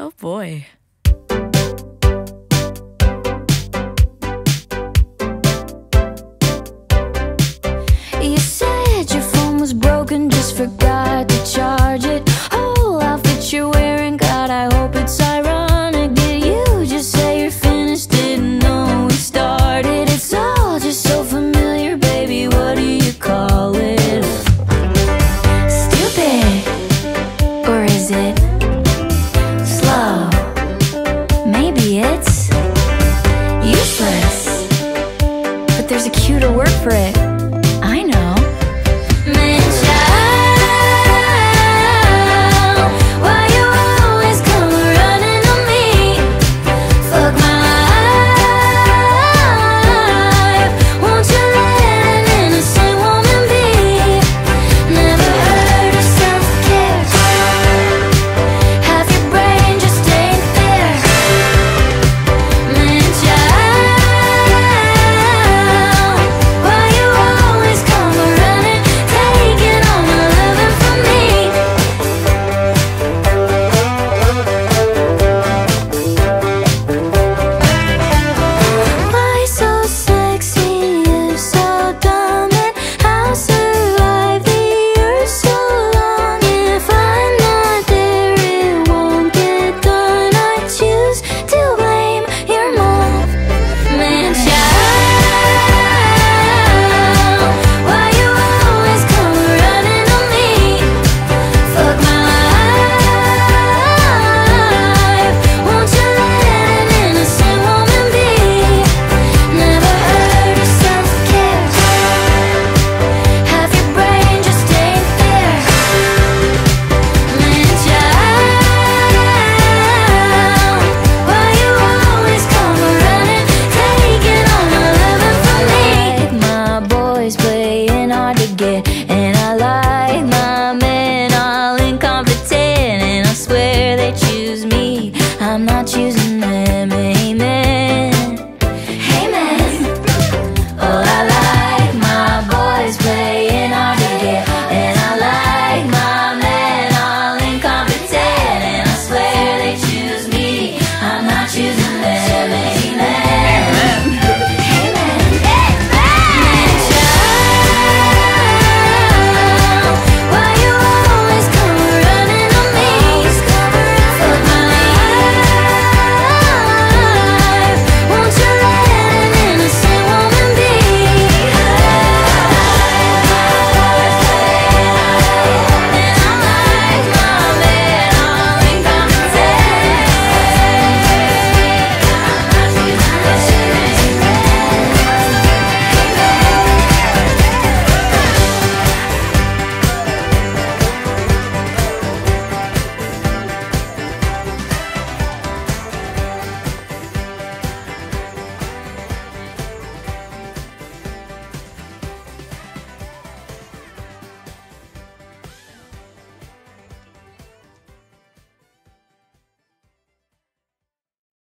Oh boy. for it.